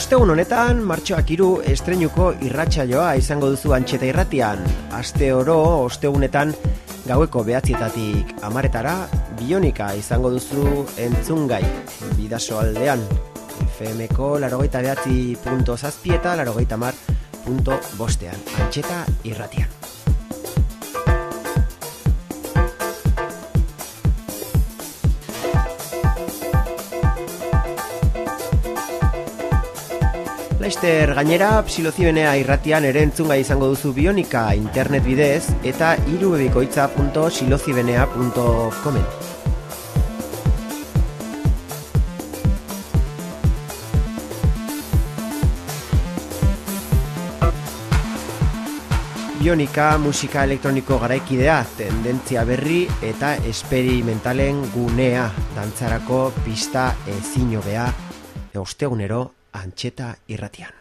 Ostegun honetan, martxoak iru estrenuko irratsaioa izango duzu antxeta irratian. Aste oro, ostegunetan, gaueko behatzietatik amaretara, bionika izango duzu entzungai, bidaso aldean. FMko larogeita behatzi punto zazpieta, larogeita mar punto bostean. Antxeta irratian. Laster gainera, psilozibenea irratian ere entzunga izango duzu bionika internet bidez eta irubebikoitza.silozibenea.comen. Bionika musika elektroniko garaikidea, tendentzia berri eta esperimentalen gunea, dantzarako pista ezinobea, ostegunero Ancheta y Ratián.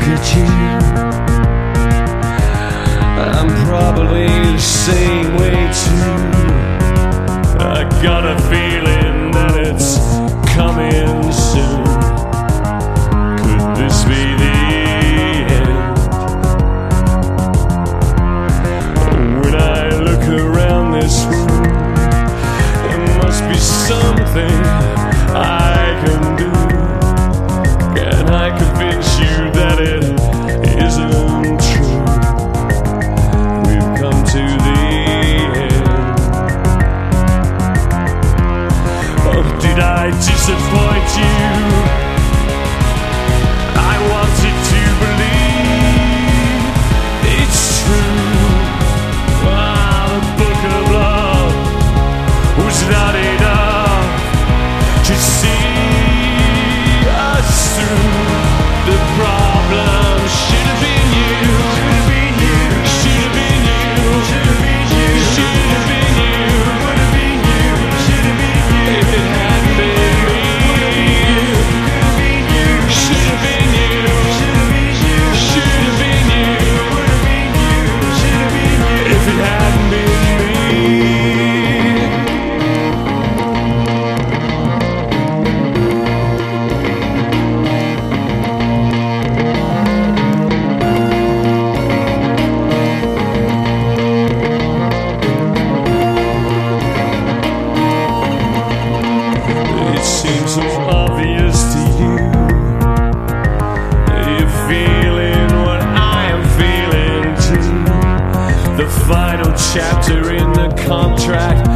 handkerchief. I'm probably the same way too. I got a feeling that it's coming soon. Could this be the end? When I look around this room, there must be something. track.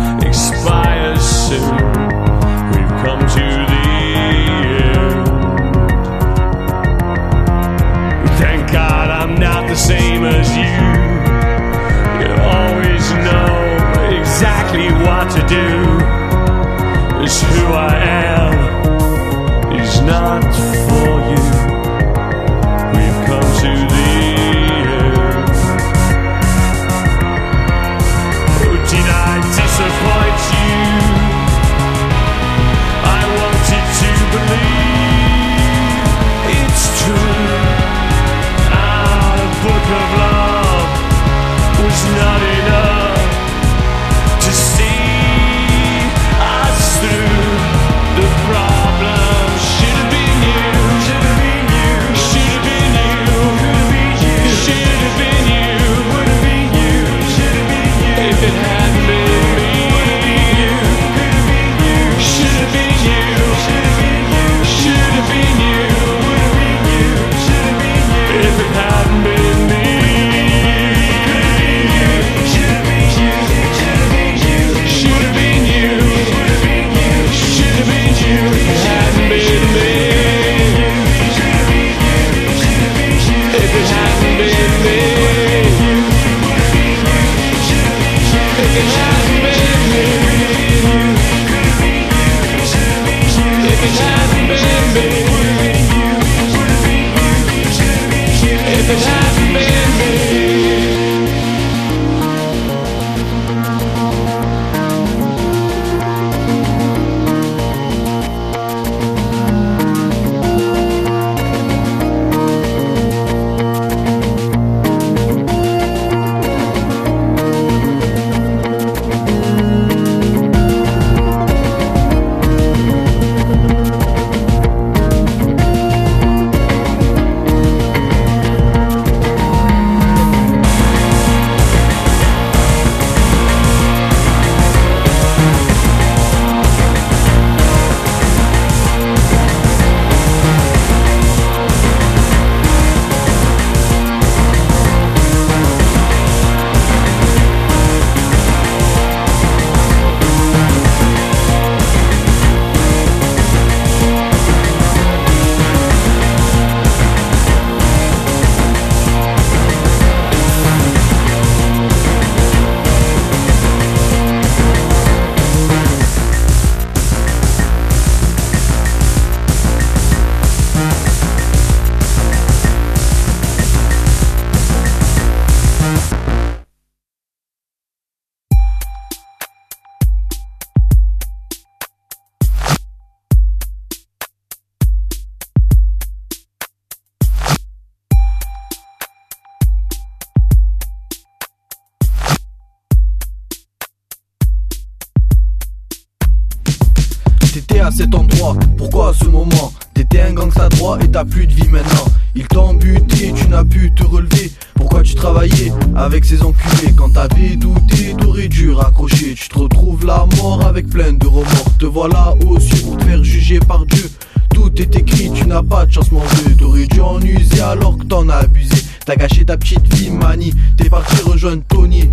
T'as gâché ta petite vie, Mani. T'es parti rejoindre Tony.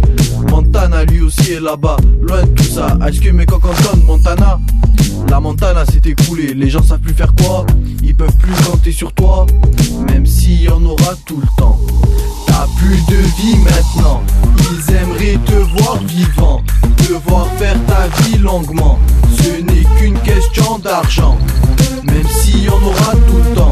Montana, lui aussi est là-bas. Loin de tout ça. Ice Cube et Cocanton, Montana? La Montana s'est écoulée. Les gens savent plus faire quoi. Ils peuvent plus compter sur toi. Même s'il y en aura tout le temps. T'as plus de vie maintenant. Ils aimeraient te voir vivant. Devoir faire ta vie longuement. Ce n'est qu'une question d'argent. Même s'il y en aura tout le temps.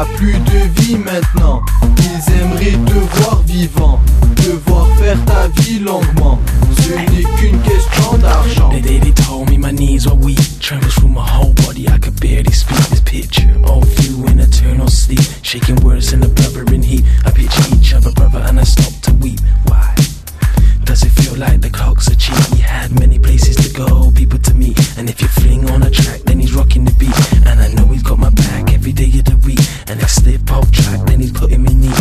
a plus de vie maintenant. Ils aimeraient te voir vivant, devoir faire ta vie longuement. Ce n'est qu'une question d'argent. The day told me my knees are weak, trembles through my whole body, I could barely speak. This picture of you in eternal sleep, shaking words in a blubbering heap. I picture each other, brother, and I stop to weep. Why? Does it feel like the clocks are cheap? We had many places to go, people to meet. And if you're fling on a track, then he's rocking the beat. And I know he's got my back every day. You And that slip out track, then he putting me knee.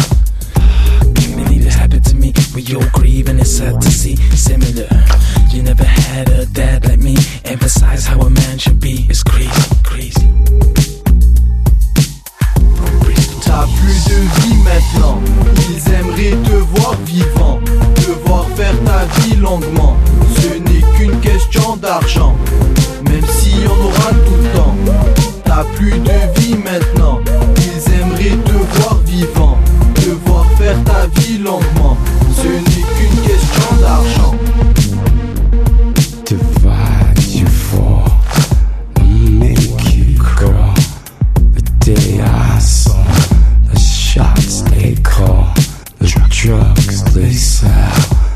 Can't believe it happened to me. We all grieve and it's sad to see. Similar, you never had a dad like me. Emphasize how a man should be. It's crazy, crazy. T'as plus de vie maintenant, ils aimeraient te voir vivant, devoir faire ta vie longuement. Ce n'est qu'une question d'argent, même si on aura tout le temps. T'as plus de vie maintenant, vie longuement. Ce n'est qu'une question d'argent. The shots they call, the drugs they sell.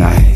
night.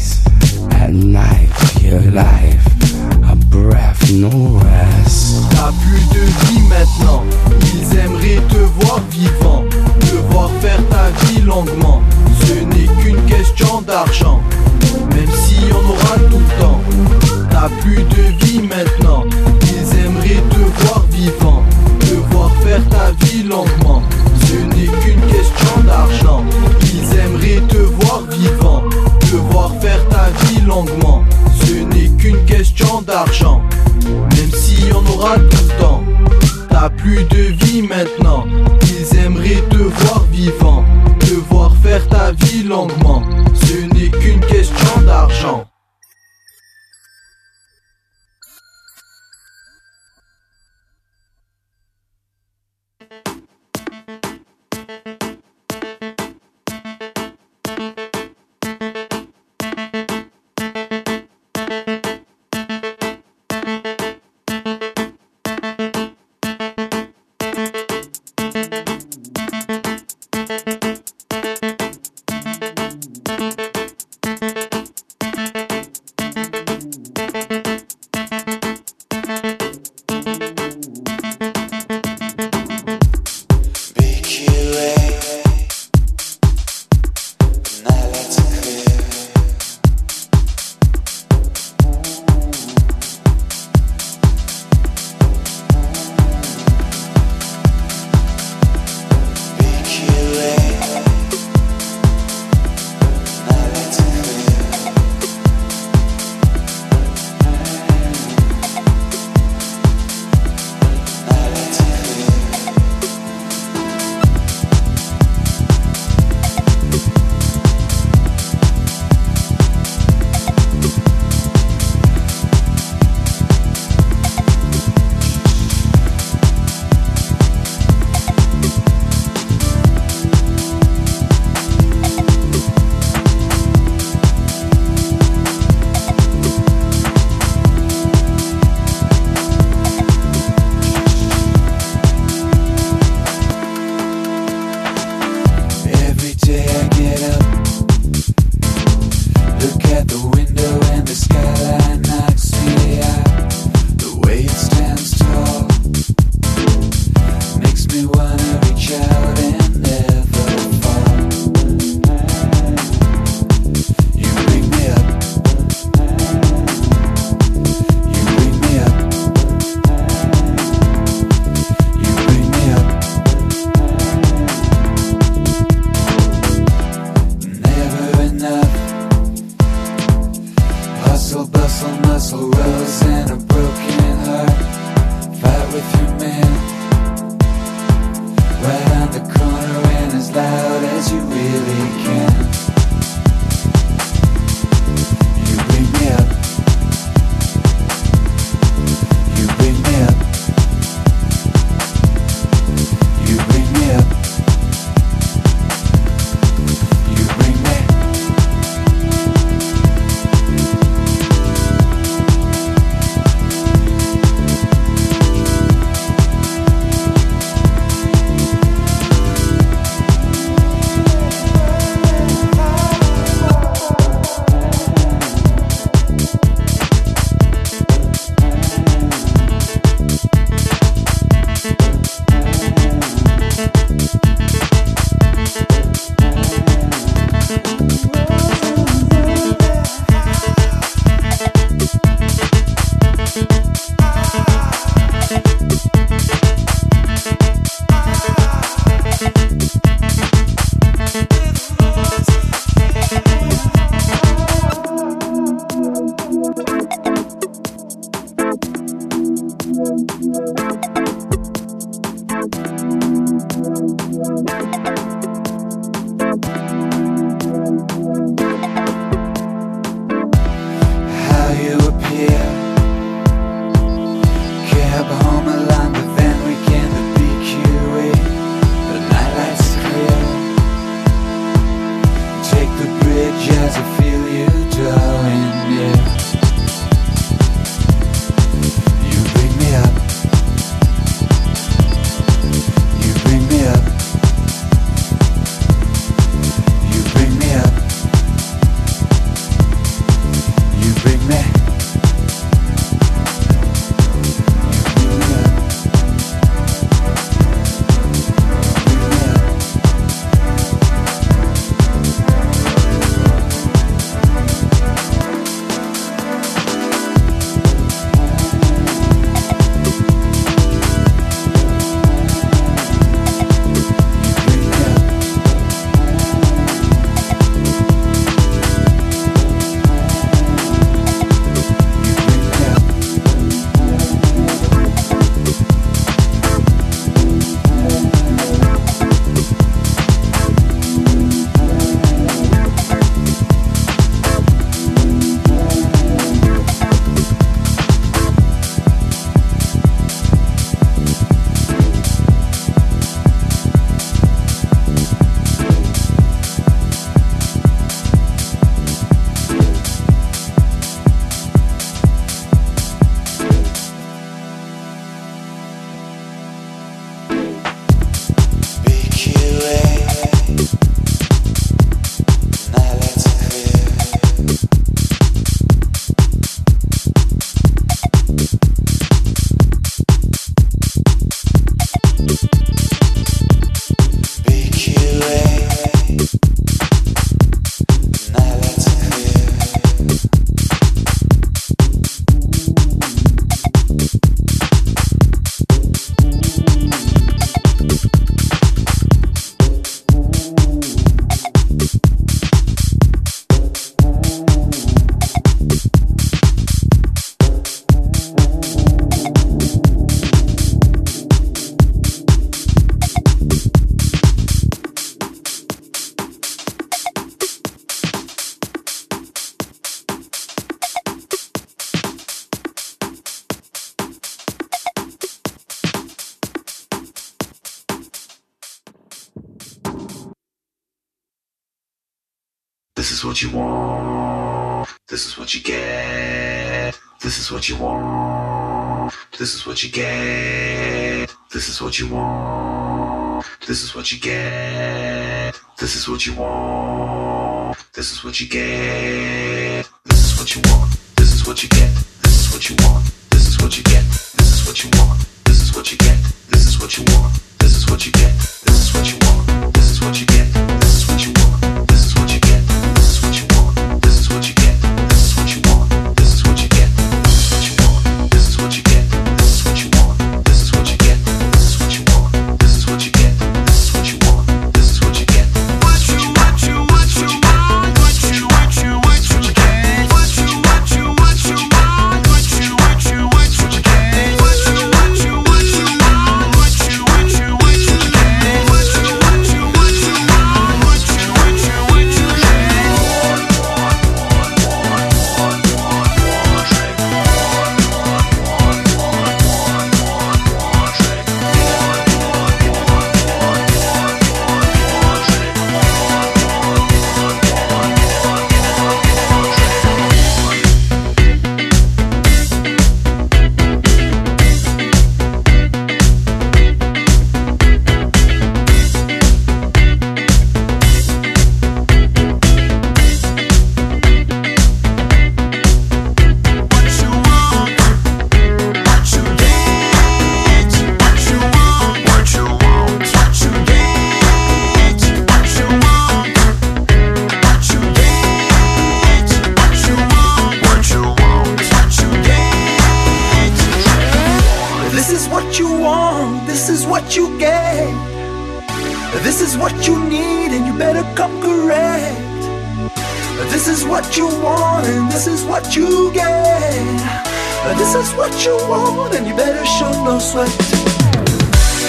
you want. This is what you get. This is what you want. This is what you get. This is what you want. This is what you get. This is what you want. This is what you get. This is what you want. This is what you get.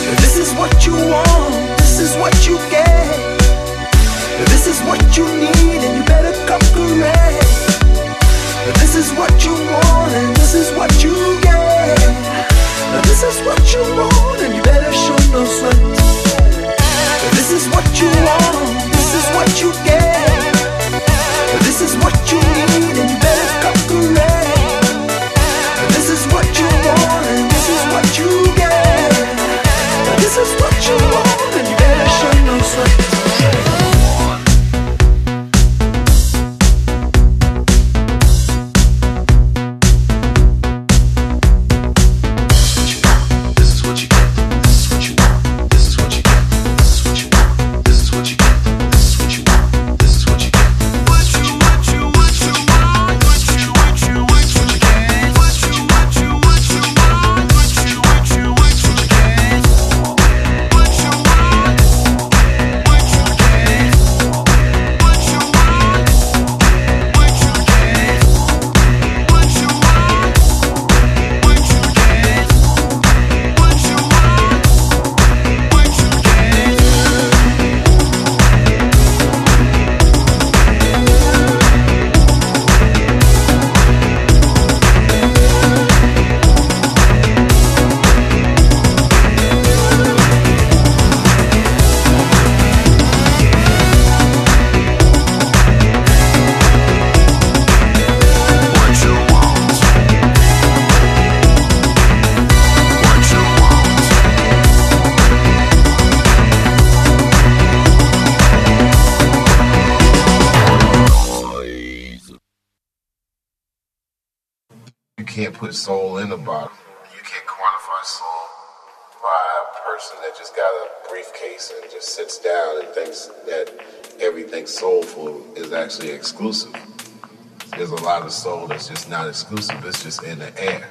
This is what you want, this is what you get. This is what you need, and you better come correct. This is what you want, and this is what you get. This is what you want, and you better show no sweat. This is what you want, this is what you get. This is what you need, and you better come correct. This is what you want, You can't put soul in a bottle. You can't quantify soul by a person that just got a briefcase and just sits down and thinks that everything soulful is actually exclusive. There's a lot of soul that's just not exclusive, it's just in the air.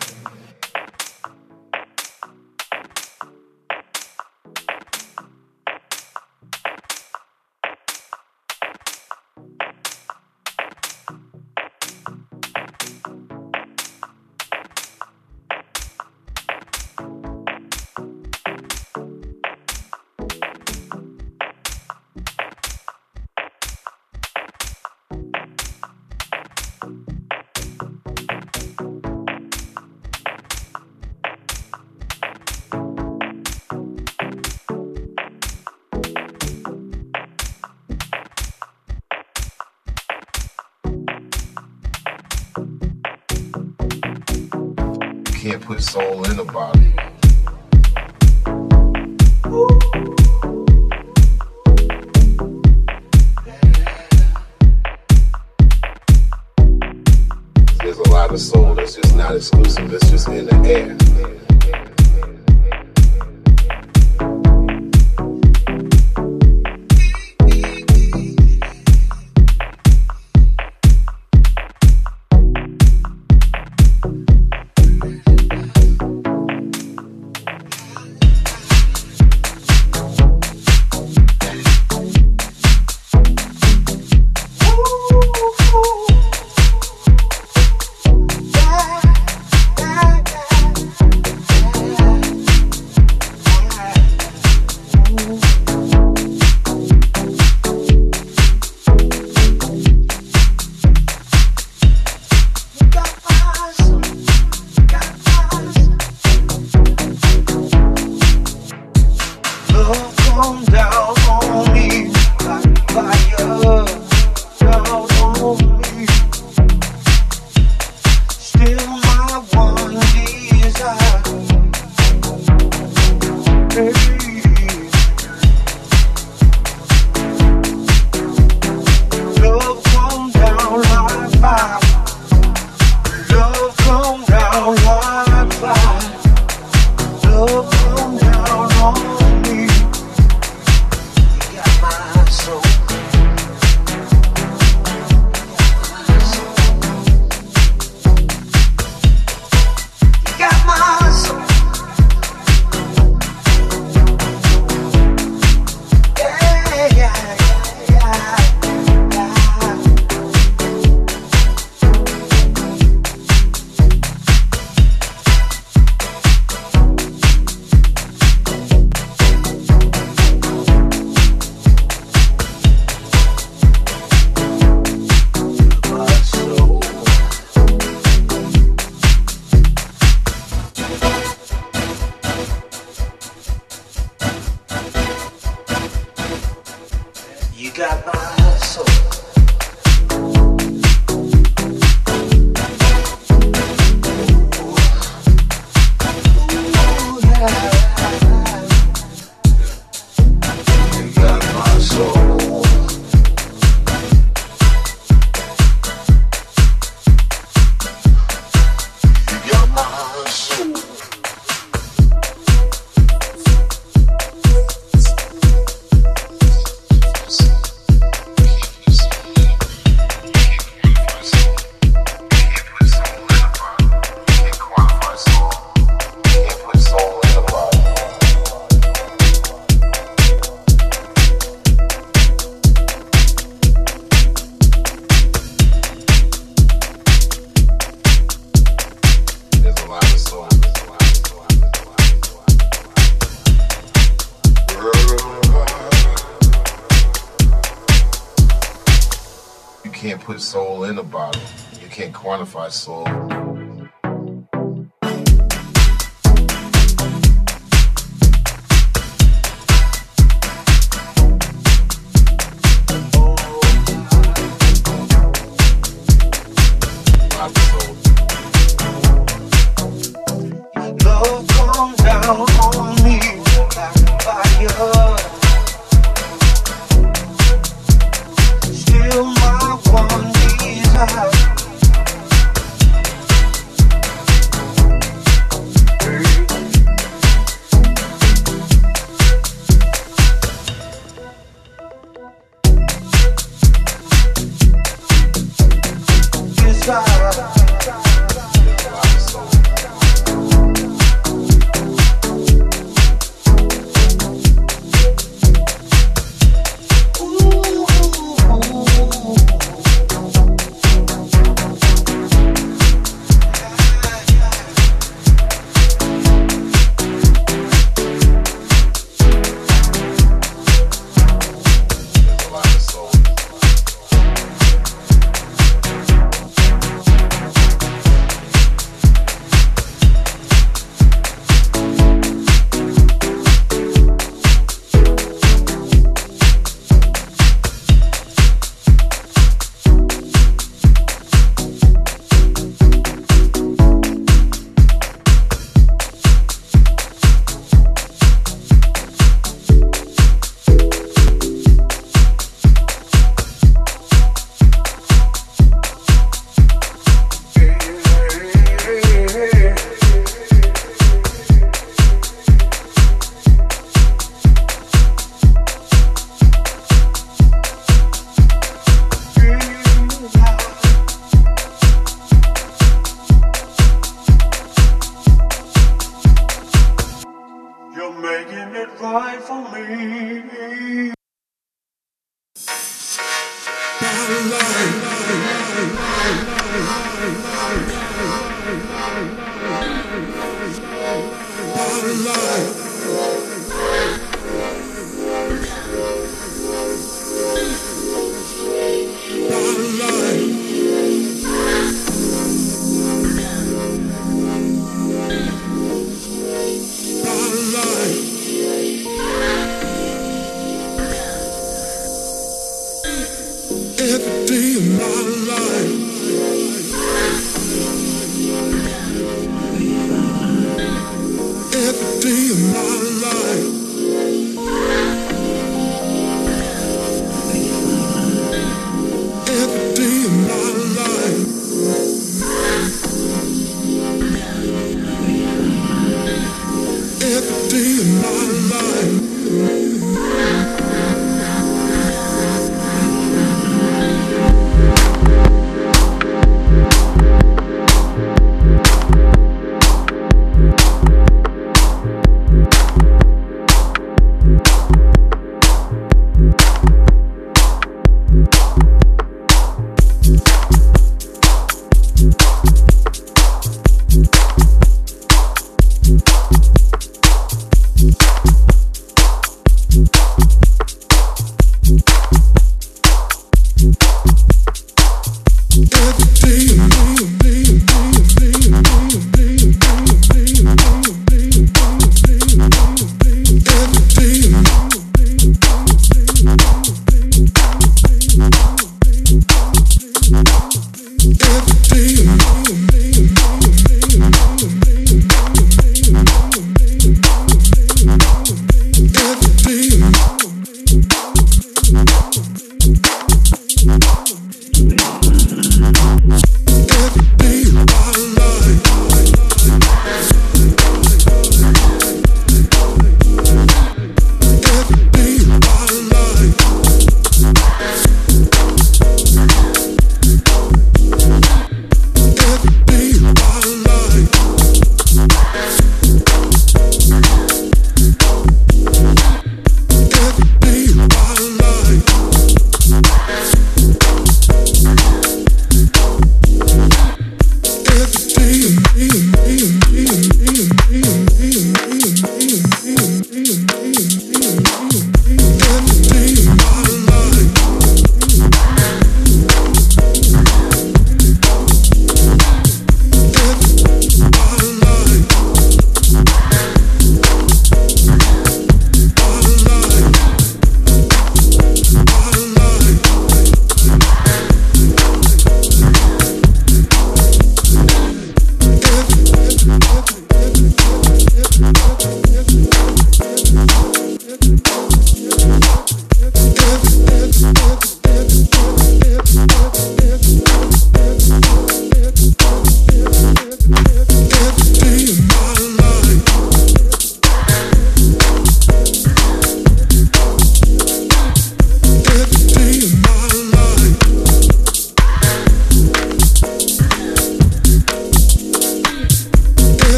Quantify soul.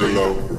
D'Angelo.